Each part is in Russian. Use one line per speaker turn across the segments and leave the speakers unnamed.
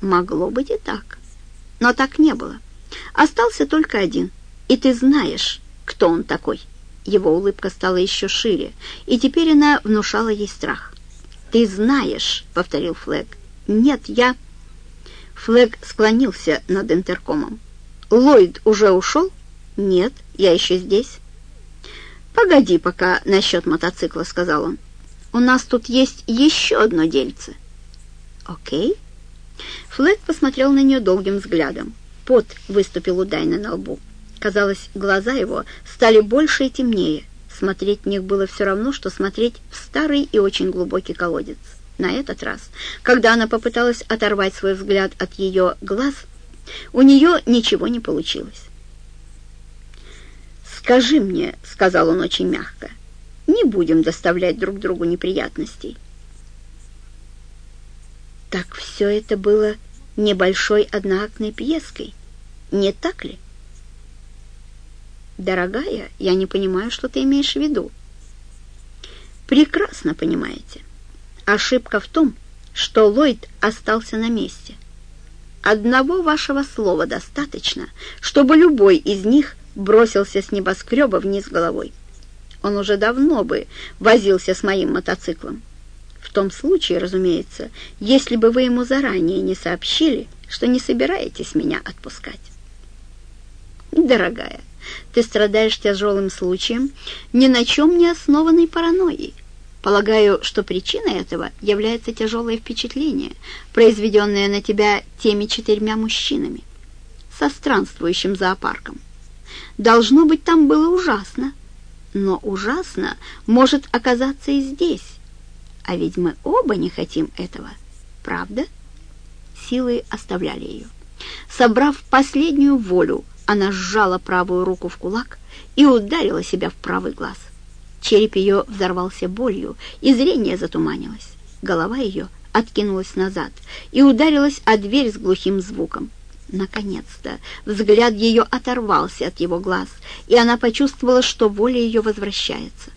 Могло быть и так. Но так не было. Остался только один. И ты знаешь, кто он такой. Его улыбка стала еще шире, и теперь она внушала ей страх. «Ты знаешь», — повторил Флэг. «Нет, я...» Флэг склонился над интеркомом. «Ллойд уже ушел?» «Нет, я еще здесь». «Погоди пока насчет мотоцикла», — сказал он. «У нас тут есть еще одно дельце». «Окей». Флэг посмотрел на нее долгим взглядом. Пот выступил у Дайна на лбу. Казалось, глаза его стали больше и темнее. Смотреть в них было все равно, что смотреть в старый и очень глубокий колодец. На этот раз, когда она попыталась оторвать свой взгляд от ее глаз, у нее ничего не получилось. «Скажи мне», — сказал он очень мягко, — «не будем доставлять друг другу неприятностей». Так все это было небольшой одноактной пьеской, не так ли? «Дорогая, я не понимаю, что ты имеешь в виду». «Прекрасно понимаете. Ошибка в том, что Ллойд остался на месте. Одного вашего слова достаточно, чтобы любой из них бросился с небоскреба вниз головой. Он уже давно бы возился с моим мотоциклом. В том случае, разумеется, если бы вы ему заранее не сообщили, что не собираетесь меня отпускать. Дорогая, ты страдаешь тяжелым случаем, ни на чем не основанной паранойей. Полагаю, что причиной этого является тяжелое впечатление, произведенное на тебя теми четырьмя мужчинами, со странствующим зоопарком. Должно быть, там было ужасно, но ужасно может оказаться и здесь. А ведь мы оба не хотим этого, правда? Силы оставляли ее. Собрав последнюю волю, она сжала правую руку в кулак и ударила себя в правый глаз. Череп ее взорвался болью, и зрение затуманилось. Голова ее откинулась назад и ударилась о дверь с глухим звуком. Наконец-то взгляд ее оторвался от его глаз, и она почувствовала, что воля ее возвращается.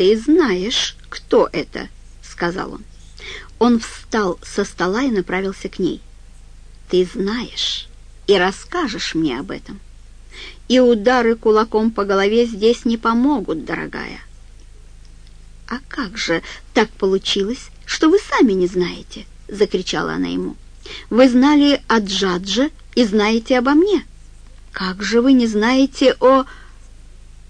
«Ты знаешь, кто это?» — сказал он. Он встал со стола и направился к ней. «Ты знаешь» и расскажешь мне об этом. И удары кулаком по голове здесь не помогут, дорогая. «А как же так получилось, что вы сами не знаете?» — закричала она ему. «Вы знали о Джадже и знаете обо мне. Как же вы не знаете о...»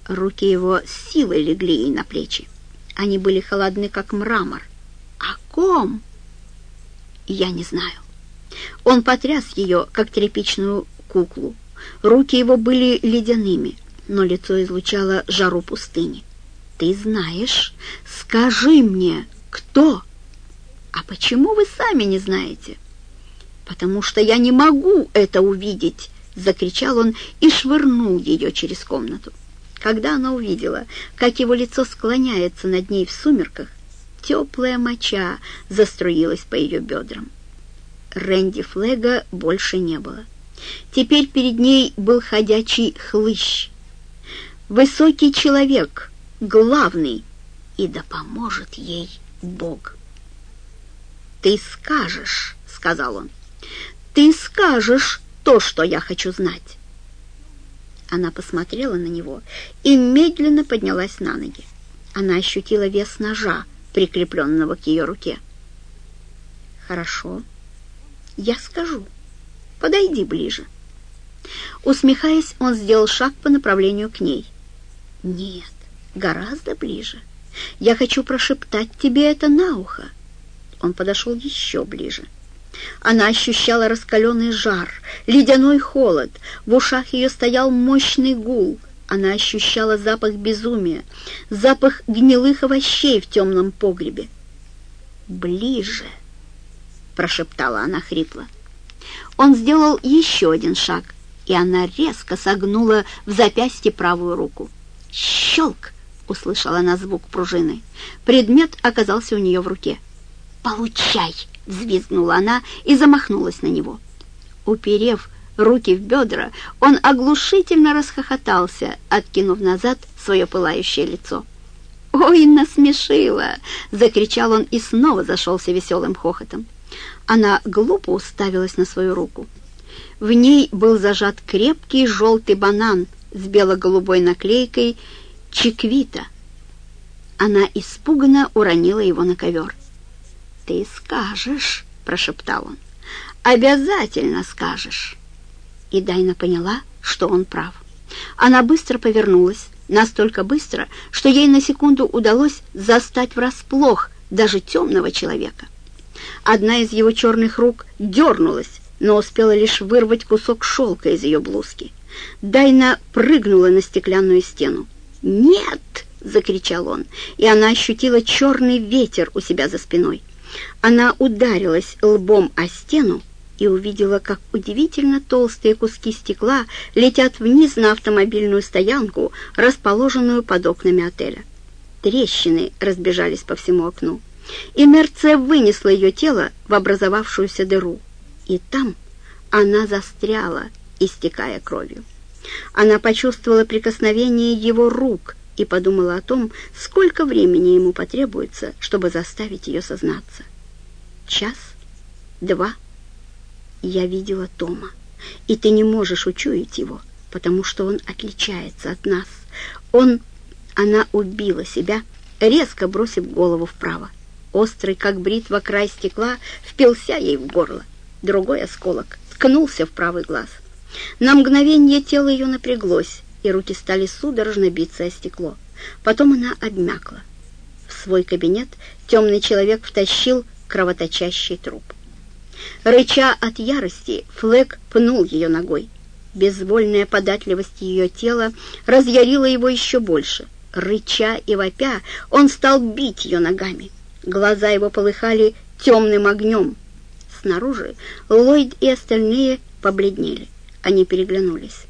Руки его с силой легли ей на плечи. Они были холодны, как мрамор. «О ком?» «Я не знаю». Он потряс ее, как тряпичную куклу. Руки его были ледяными, но лицо излучало жару пустыни. «Ты знаешь? Скажи мне, кто?» «А почему вы сами не знаете?» «Потому что я не могу это увидеть!» — закричал он и швырнул ее через комнату. Когда она увидела, как его лицо склоняется над ней в сумерках, теплая моча заструилась по ее бедрам. Рэнди Флега больше не было. Теперь перед ней был ходячий хлыщ. Высокий человек, главный, и да поможет ей Бог. «Ты скажешь», — сказал он, — «ты скажешь то, что я хочу знать». Она посмотрела на него и медленно поднялась на ноги. Она ощутила вес ножа, прикрепленного к ее руке. «Хорошо», я скажу. Подойди ближе. Усмехаясь, он сделал шаг по направлению к ней. Нет, гораздо ближе. Я хочу прошептать тебе это на ухо. Он подошел еще ближе. Она ощущала раскаленный жар, ледяной холод. В ушах ее стоял мощный гул. Она ощущала запах безумия, запах гнилых овощей в темном погребе. Ближе прошептала она хрипло. Он сделал еще один шаг, и она резко согнула в запястье правую руку. «Щелк!» — услышала она звук пружины. Предмет оказался у нее в руке. «Получай!» — взвизгнула она и замахнулась на него. Уперев руки в бедра, он оглушительно расхохотался, откинув назад свое пылающее лицо. «Ой, насмешила!» — закричал он и снова зашелся веселым хохотом. Она глупо уставилась на свою руку. В ней был зажат крепкий желтый банан с бело-голубой наклейкой «Чиквита». Она испуганно уронила его на ковер. «Ты скажешь», — прошептал он. «Обязательно скажешь». И Дайна поняла, что он прав. Она быстро повернулась, настолько быстро, что ей на секунду удалось застать врасплох даже темного человека. Одна из его черных рук дернулась, но успела лишь вырвать кусок шелка из ее блузки. Дайна прыгнула на стеклянную стену. «Нет!» — закричал он, и она ощутила черный ветер у себя за спиной. Она ударилась лбом о стену и увидела, как удивительно толстые куски стекла летят вниз на автомобильную стоянку, расположенную под окнами отеля. Трещины разбежались по всему окну. Инерция вынесла ее тело в образовавшуюся дыру, и там она застряла, истекая кровью. Она почувствовала прикосновение его рук и подумала о том, сколько времени ему потребуется, чтобы заставить ее сознаться. Час? Два? Я видела Тома, и ты не можешь учуять его, потому что он отличается от нас. Он... Она убила себя, резко бросив голову вправо. Острый, как бритва, край стекла впился ей в горло. Другой осколок ткнулся в правый глаз. На мгновение тело ее напряглось, и руки стали судорожно биться о стекло. Потом она обмякла. В свой кабинет темный человек втащил кровоточащий труп. Рыча от ярости, Флэк пнул ее ногой. Безвольная податливость ее тела разъярила его еще больше. Рыча и вопя, он стал бить ее ногами. Глаза его полыхали темным огнем. Снаружи Ллойд и остальные побледнели. Они переглянулись.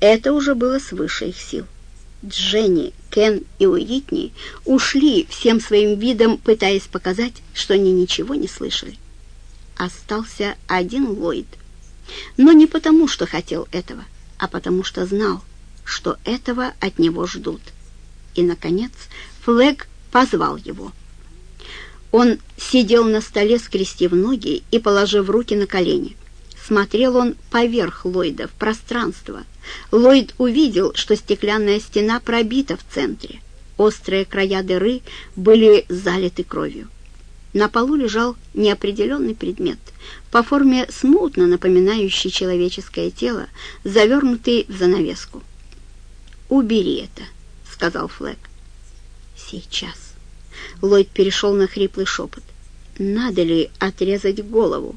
Это уже было свыше их сил. Дженни, Кен и Уитни ушли всем своим видом, пытаясь показать, что они ничего не слышали. Остался один Ллойд. Но не потому, что хотел этого, а потому что знал, что этого от него ждут. И, наконец, Флэг позвал его. Он сидел на столе, скрестив ноги и положив руки на колени. Смотрел он поверх Ллойда, в пространство. Ллойд увидел, что стеклянная стена пробита в центре. Острые края дыры были залиты кровью. На полу лежал неопределенный предмет, по форме смутно напоминающий человеческое тело, завернутый в занавеску. «Убери это», — сказал Флэк. «Сейчас». Ллойд перешел на хриплый шепот. «Надо ли отрезать голову?»